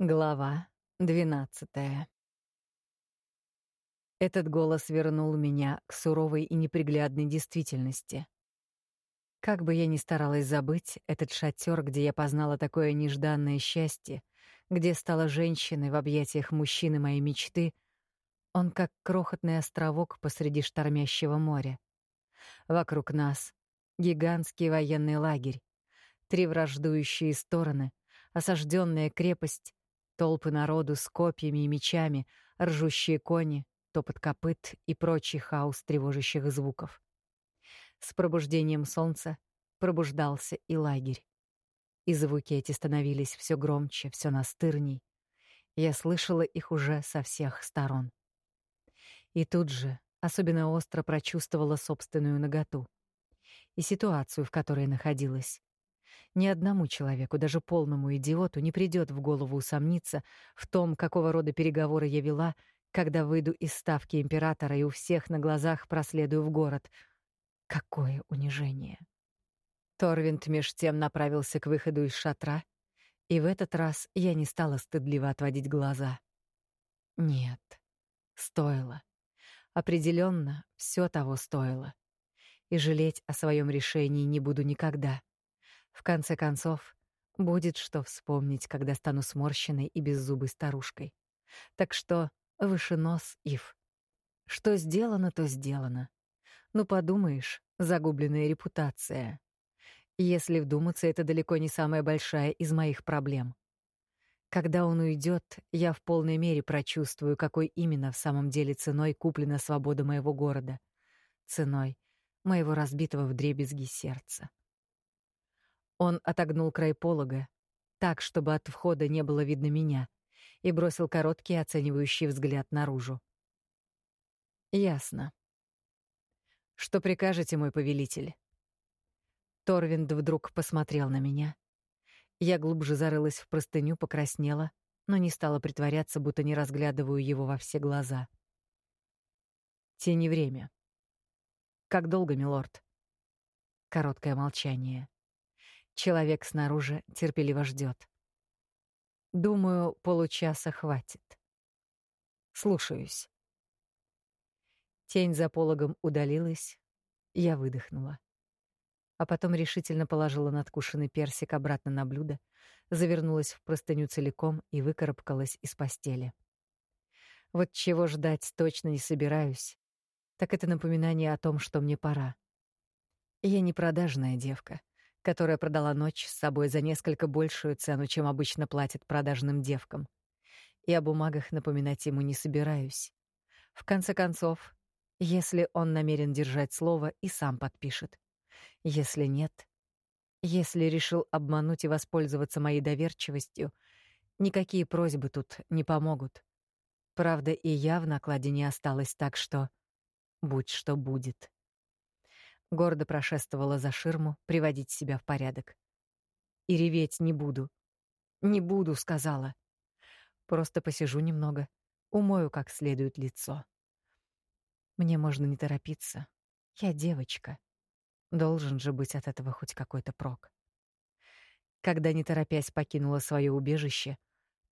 Глава двенадцатая. Этот голос вернул меня к суровой и неприглядной действительности. Как бы я ни старалась забыть этот шатер, где я познала такое нежданное счастье, где стала женщиной в объятиях мужчины моей мечты, он как крохотный островок посреди штормящего моря. Вокруг нас гигантский военный лагерь, три враждующие стороны, осажденная крепость, Толпы народу с копьями и мечами, ржущие кони, топот копыт и прочий хаос тревожащих звуков. С пробуждением солнца пробуждался и лагерь. И звуки эти становились все громче, все настырней. Я слышала их уже со всех сторон. И тут же особенно остро прочувствовала собственную наготу и ситуацию, в которой находилась. Ни одному человеку, даже полному идиоту, не придет в голову усомниться в том, какого рода переговоры я вела, когда выйду из ставки императора и у всех на глазах проследую в город. Какое унижение! Торвинд меж тем направился к выходу из шатра, и в этот раз я не стала стыдливо отводить глаза. Нет, стоило. Определенно, все того стоило. И жалеть о своем решении не буду никогда. В конце концов, будет что вспомнить, когда стану сморщенной и беззубой старушкой. Так что выше нос, Ив. Что сделано, то сделано. Ну, подумаешь, загубленная репутация. Если вдуматься, это далеко не самая большая из моих проблем. Когда он уйдет, я в полной мере прочувствую, какой именно в самом деле ценой куплена свобода моего города. Ценой моего разбитого вдребезги сердца. Он отогнул край полога, так, чтобы от входа не было видно меня, и бросил короткий оценивающий взгляд наружу. «Ясно. Что прикажете, мой повелитель?» Торвинд вдруг посмотрел на меня. Я глубже зарылась в простыню, покраснела, но не стала притворяться, будто не разглядываю его во все глаза. Тени время. Как долго, милорд? Короткое молчание. Человек снаружи терпеливо ждет. Думаю, получаса хватит. Слушаюсь. Тень за пологом удалилась, я выдохнула. А потом решительно положила надкушенный персик обратно на блюдо, завернулась в простыню целиком и выкарабкалась из постели. Вот чего ждать точно не собираюсь, так это напоминание о том, что мне пора. Я не продажная девка — которая продала ночь с собой за несколько большую цену, чем обычно платят продажным девкам. И о бумагах напоминать ему не собираюсь. В конце концов, если он намерен держать слово, и сам подпишет. Если нет, если решил обмануть и воспользоваться моей доверчивостью, никакие просьбы тут не помогут. Правда, и я в накладе не осталась, так что будь что будет гордо прошествовала за ширму приводить себя в порядок. И реветь не буду. Не буду, сказала. Просто посижу немного, умою как следует лицо. Мне можно не торопиться. Я девочка. Должен же быть от этого хоть какой-то прок. Когда не торопясь покинула свое убежище,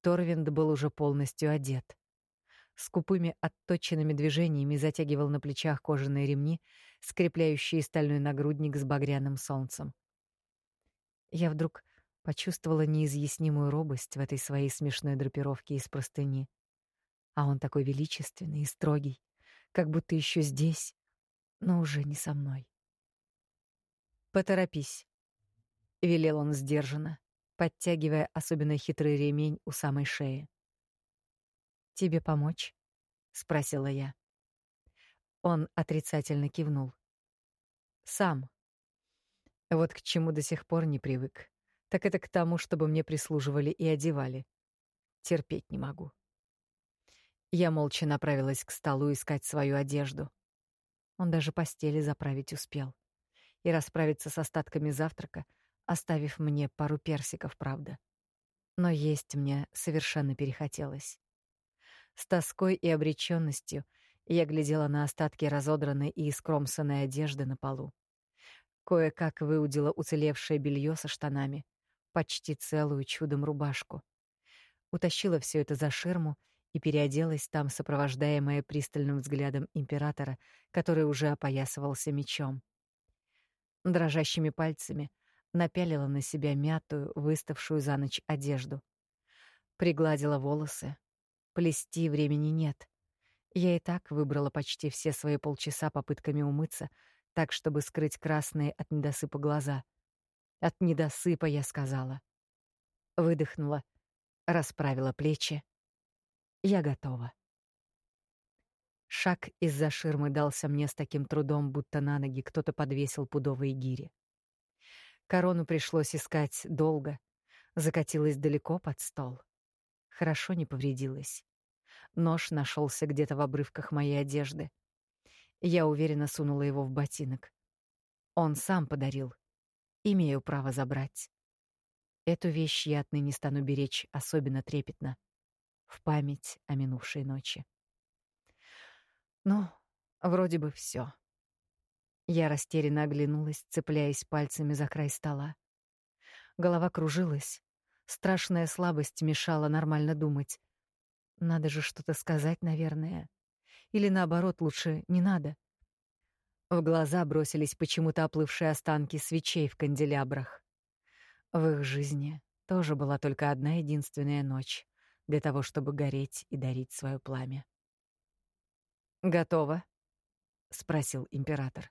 Торвинд был уже полностью одет скупыми отточенными движениями затягивал на плечах кожаные ремни, скрепляющие стальной нагрудник с багряным солнцем. Я вдруг почувствовала неизъяснимую робость в этой своей смешной драпировке из простыни. А он такой величественный и строгий, как будто еще здесь, но уже не со мной. «Поторопись», — велел он сдержанно, подтягивая особенно хитрый ремень у самой шеи. Тебе помочь? спросила я. Он отрицательно кивнул. Сам. Вот к чему до сих пор не привык. Так это к тому, чтобы мне прислуживали и одевали. Терпеть не могу. Я молча направилась к столу искать свою одежду. Он даже постели заправить успел. И расправиться с остатками завтрака, оставив мне пару персиков, правда. Но есть мне совершенно перехотелось. С тоской и обречённостью я глядела на остатки разодранной и искромсанной одежды на полу. Кое-как выудила уцелевшее белье со штанами, почти целую чудом рубашку. утащила все это за ширму и переоделась там, сопровождаемая пристальным взглядом императора, который уже опоясывался мечом. Дрожащими пальцами напялила на себя мятую, выставшую за ночь одежду. Пригладила волосы. Плести времени нет. Я и так выбрала почти все свои полчаса попытками умыться, так, чтобы скрыть красные от недосыпа глаза. От недосыпа, я сказала. Выдохнула, расправила плечи. Я готова. Шаг из-за ширмы дался мне с таким трудом, будто на ноги кто-то подвесил пудовые гири. Корону пришлось искать долго, закатилась далеко под стол. Хорошо не повредилась. Нож нашелся где-то в обрывках моей одежды. Я уверенно сунула его в ботинок. Он сам подарил. Имею право забрать. Эту вещь я отныне стану беречь особенно трепетно, в память о минувшей ночи. Ну, вроде бы все. Я растерянно оглянулась, цепляясь пальцами за край стола. Голова кружилась. Страшная слабость мешала нормально думать. Надо же что-то сказать, наверное. Или наоборот, лучше не надо. В глаза бросились почему-то оплывшие останки свечей в канделябрах. В их жизни тоже была только одна единственная ночь для того, чтобы гореть и дарить свое пламя. «Готово?» — спросил император.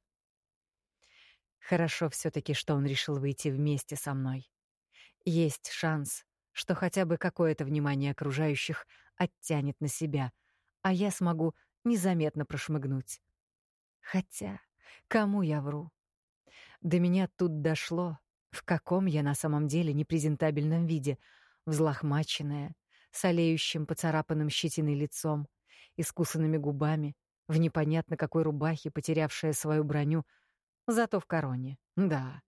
Хорошо все таки что он решил выйти вместе со мной. Есть шанс, что хотя бы какое-то внимание окружающих оттянет на себя, а я смогу незаметно прошмыгнуть. Хотя, кому я вру? До меня тут дошло, в каком я на самом деле непрезентабельном виде, взлохмаченная, с олеющим поцарапанным щетиной лицом, искусанными губами, в непонятно какой рубахе, потерявшая свою броню, зато в короне. Да,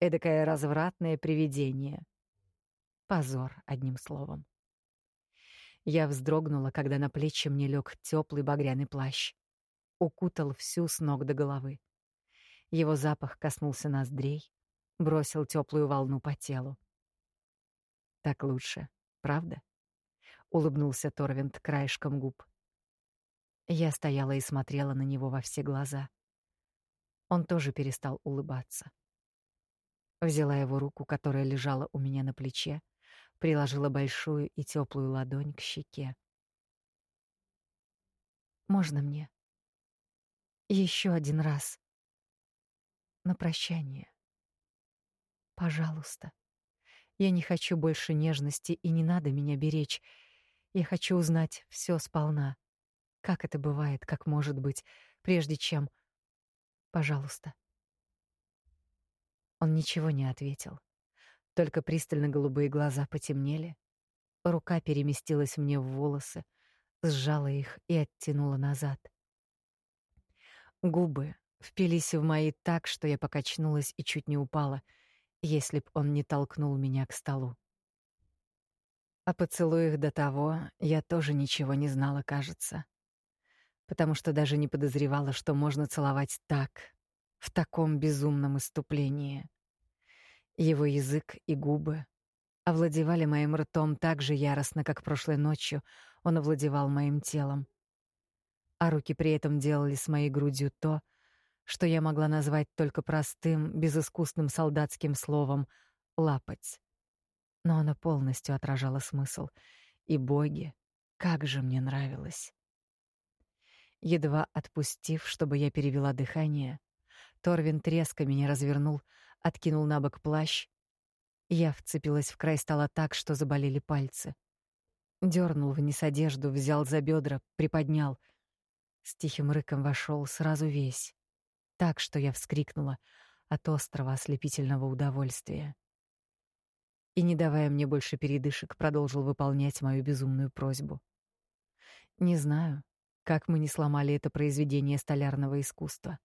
эдакое развратное привидение. Позор, одним словом. Я вздрогнула, когда на плечи мне лег теплый багряный плащ. Укутал всю с ног до головы. Его запах коснулся ноздрей, бросил теплую волну по телу. Так лучше, правда? Улыбнулся Торвинд краешком губ. Я стояла и смотрела на него во все глаза. Он тоже перестал улыбаться. Взяла его руку, которая лежала у меня на плече, приложила большую и теплую ладонь к щеке. Можно мне еще один раз на прощание? Пожалуйста. Я не хочу больше нежности, и не надо меня беречь. Я хочу узнать все сполна. Как это бывает, как может быть, прежде чем Пожалуйста. Он ничего не ответил. Только пристально голубые глаза потемнели. Рука переместилась мне в волосы, сжала их и оттянула назад. Губы впились в мои так, что я покачнулась и чуть не упала, если б он не толкнул меня к столу. О поцелуях до того я тоже ничего не знала, кажется. Потому что даже не подозревала, что можно целовать так, в таком безумном иступлении. Его язык и губы овладевали моим ртом так же яростно, как прошлой ночью он овладевал моим телом. А руки при этом делали с моей грудью то, что я могла назвать только простым, безыскусным солдатским словом «лапать». Но оно полностью отражало смысл. И боги, как же мне нравилось. Едва отпустив, чтобы я перевела дыхание, Торвин резко меня развернул, откинул на бок плащ. Я вцепилась в край стола так, что заболели пальцы. Дёрнул вниз одежду, взял за бедра, приподнял. С тихим рыком вошел сразу весь. Так, что я вскрикнула от острого ослепительного удовольствия. И, не давая мне больше передышек, продолжил выполнять мою безумную просьбу. Не знаю, как мы не сломали это произведение столярного искусства.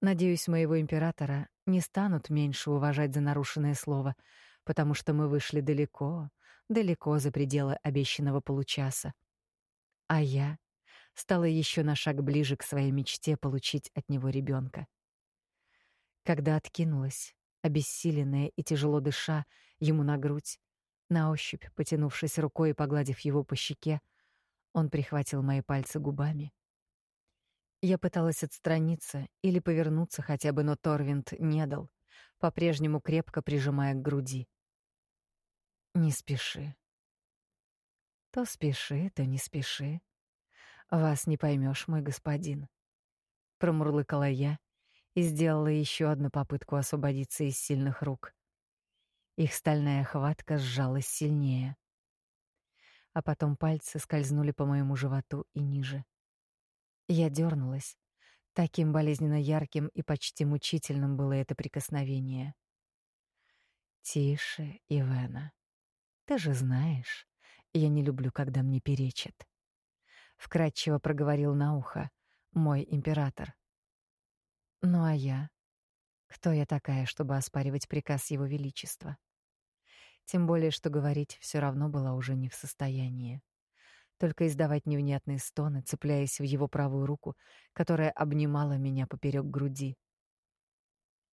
Надеюсь, моего императора не станут меньше уважать за нарушенное слово, потому что мы вышли далеко, далеко за пределы обещанного получаса. А я стала еще на шаг ближе к своей мечте получить от него ребенка. Когда откинулась, обессиленная и тяжело дыша, ему на грудь, На ощупь, потянувшись рукой и погладив его по щеке, он прихватил мои пальцы губами. Я пыталась отстраниться или повернуться хотя бы, но Торвинд не дал, по-прежнему крепко прижимая к груди. «Не спеши», то спеши, то не спеши. Вас не поймешь, мой господин. Промурлыкала я и сделала еще одну попытку освободиться из сильных рук. Их стальная хватка сжалась сильнее. А потом пальцы скользнули по моему животу и ниже. Я дернулась. Таким болезненно ярким и почти мучительным было это прикосновение. Тише, Ивена. Ты же знаешь, я не люблю, когда мне перечат. Вкратчиво проговорил на ухо мой император. Ну а я? Кто я такая, чтобы оспаривать приказ его величества? Тем более, что говорить все равно была уже не в состоянии. Только издавать невнятные стоны, цепляясь в его правую руку, которая обнимала меня поперек груди.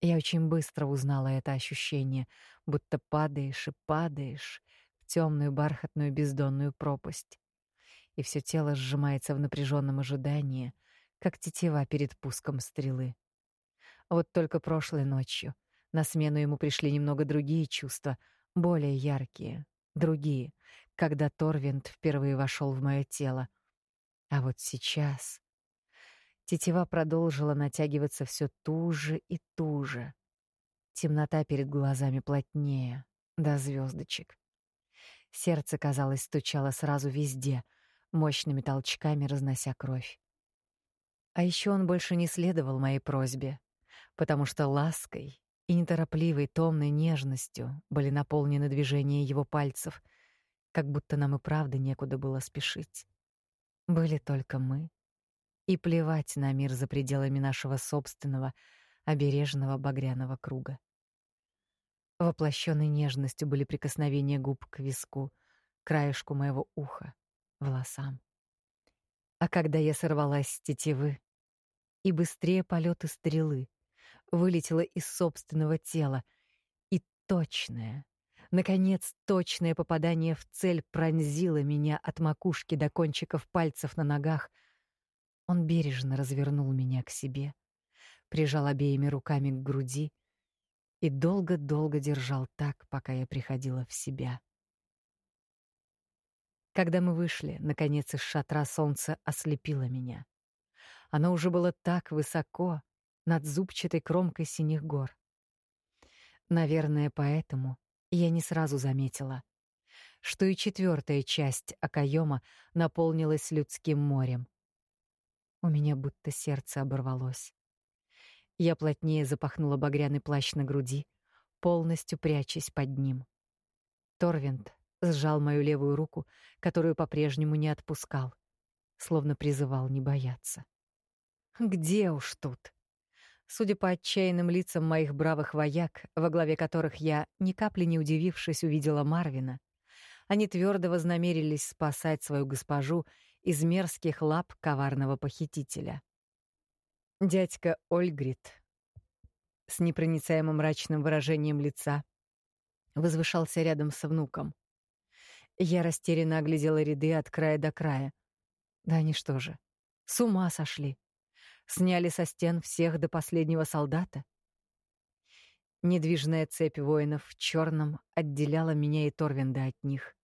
Я очень быстро узнала это ощущение, будто падаешь и падаешь, темную бархатную бездонную пропасть. И все тело сжимается в напряженном ожидании, как тетива перед пуском стрелы. Вот только прошлой ночью на смену ему пришли немного другие чувства, более яркие, другие, когда Торвинд впервые вошел в мое тело. А вот сейчас тетива продолжила натягиваться все туже и туже. Темнота перед глазами плотнее, до звездочек. Сердце, казалось, стучало сразу везде, мощными толчками разнося кровь. А еще он больше не следовал моей просьбе, потому что лаской и неторопливой томной нежностью были наполнены движения его пальцев, как будто нам и правда некуда было спешить. Были только мы, и плевать на мир за пределами нашего собственного обережного багряного круга. Воплощенной нежностью были прикосновения губ к виску, краешку моего уха, волосам. А когда я сорвалась с тетивы и быстрее полеты стрелы, вылетела из собственного тела, и точное, наконец, точное попадание в цель пронзило меня от макушки до кончиков пальцев на ногах, он бережно развернул меня к себе, прижал обеими руками к груди и долго-долго держал так, пока я приходила в себя. Когда мы вышли, наконец из шатра солнце ослепило меня. Оно уже было так высоко, над зубчатой кромкой синих гор. Наверное, поэтому я не сразу заметила, что и четвертая часть окоема наполнилась людским морем. У меня будто сердце оборвалось. Я плотнее запахнула багряный плащ на груди, полностью прячась под ним. Торвинд сжал мою левую руку, которую по-прежнему не отпускал, словно призывал не бояться. Где уж тут? Судя по отчаянным лицам моих бравых вояк, во главе которых я, ни капли не удивившись, увидела Марвина, они твердо вознамерились спасать свою госпожу из мерзких лап коварного похитителя. Дядька Ольгрид с непроницаемым мрачным выражением лица возвышался рядом со внуком. Я растерянно оглядела ряды от края до края. Да они что же, с ума сошли? Сняли со стен всех до последнего солдата? Недвижная цепь воинов в черном отделяла меня и Торвинда от них.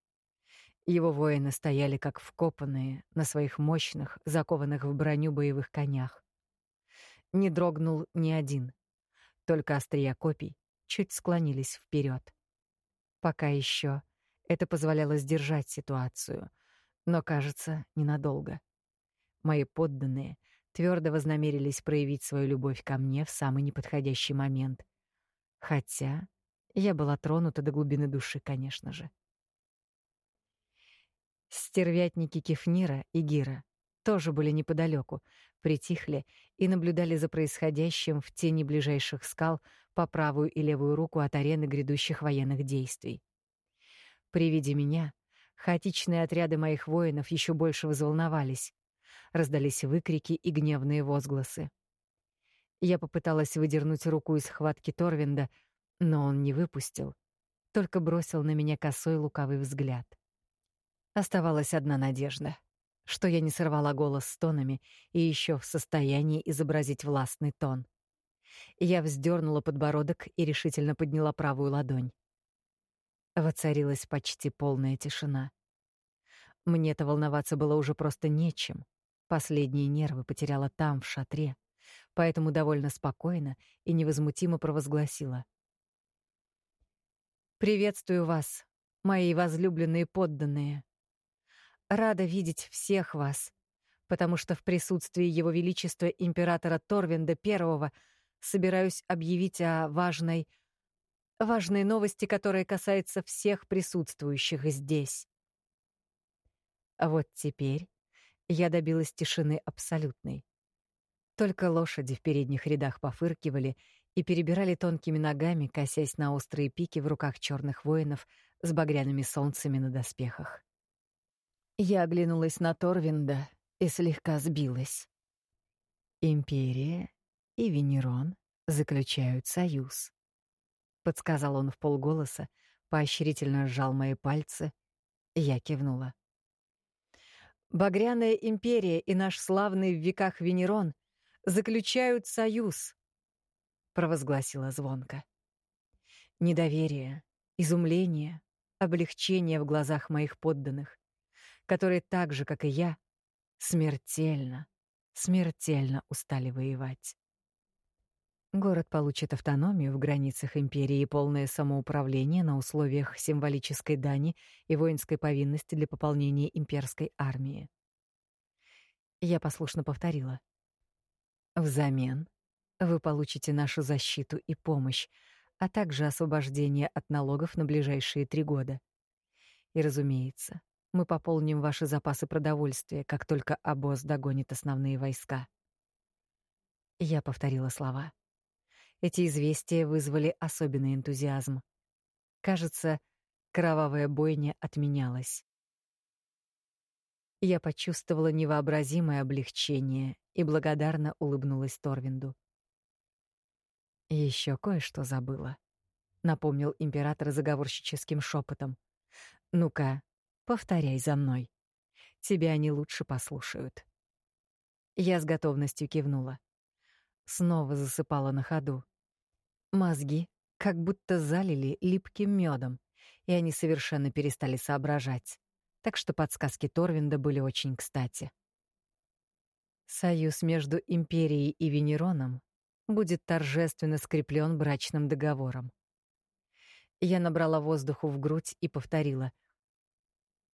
Его воины стояли как вкопанные на своих мощных, закованных в броню боевых конях. Не дрогнул ни один. Только острия копий чуть склонились вперед. Пока еще это позволяло сдержать ситуацию, но, кажется, ненадолго. Мои подданные твердо вознамерились проявить свою любовь ко мне в самый неподходящий момент. Хотя я была тронута до глубины души, конечно же. Стервятники Кефнира и Гира тоже были неподалеку, притихли и наблюдали за происходящим в тени ближайших скал по правую и левую руку от арены грядущих военных действий. При виде меня хаотичные отряды моих воинов еще больше взволновались. Раздались выкрики и гневные возгласы. Я попыталась выдернуть руку из хватки Торвинда, но он не выпустил. только бросил на меня косой лукавый взгляд. Оставалась одна надежда, что я не сорвала голос с тонами и еще в состоянии изобразить властный тон. Я вздернула подбородок и решительно подняла правую ладонь. Воцарилась почти полная тишина. Мне-то волноваться было уже просто нечем. Последние нервы потеряла там, в шатре, поэтому довольно спокойно и невозмутимо провозгласила. «Приветствую вас, мои возлюбленные подданные. Рада видеть всех вас, потому что в присутствии Его Величества императора Торвинда I собираюсь объявить о важной, важной новости, которая касается всех присутствующих здесь. А вот теперь я добилась тишины абсолютной. Только лошади в передних рядах пофыркивали и перебирали тонкими ногами, косясь на острые пики в руках черных воинов с багряными солнцами на доспехах. Я оглянулась на Торвинда и слегка сбилась. Империя и Венерон заключают союз. Подсказал он в полголоса, поощрительно сжал мои пальцы. Я кивнула. Багряная империя и наш славный в веках Венерон заключают союз, провозгласила звонко. Недоверие, изумление, облегчение в глазах моих подданных, которые так же, как и я, смертельно, смертельно устали воевать. Город получит автономию в границах империи и полное самоуправление на условиях символической дани и воинской повинности для пополнения имперской армии. Я послушно повторила. Взамен вы получите нашу защиту и помощь, а также освобождение от налогов на ближайшие три года. И, разумеется, мы пополним ваши запасы продовольствия, как только обоз догонит основные войска. Я повторила слова. Эти известия вызвали особенный энтузиазм. Кажется, кровавая бойня отменялась. Я почувствовала невообразимое облегчение и благодарно улыбнулась Торвинду. Еще кое-что забыла, напомнил император заговорщическим шепотом. Ну-ка, повторяй за мной. Тебя они лучше послушают. Я с готовностью кивнула. Снова засыпала на ходу. Мозги как будто залили липким медом, и они совершенно перестали соображать. Так что подсказки Торвинда были очень кстати. Союз между империей и Венероном будет торжественно скреплен брачным договором. Я набрала воздуху в грудь и повторила: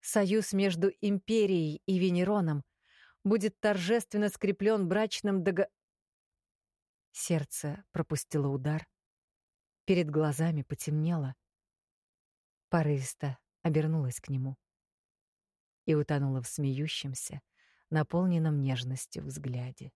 Союз между империей и Венероном будет торжественно скреплен брачным договором. Сердце пропустило удар, Перед глазами потемнело. Порывисто обернулась к нему и утонула в смеющемся, наполненном нежностью взгляде.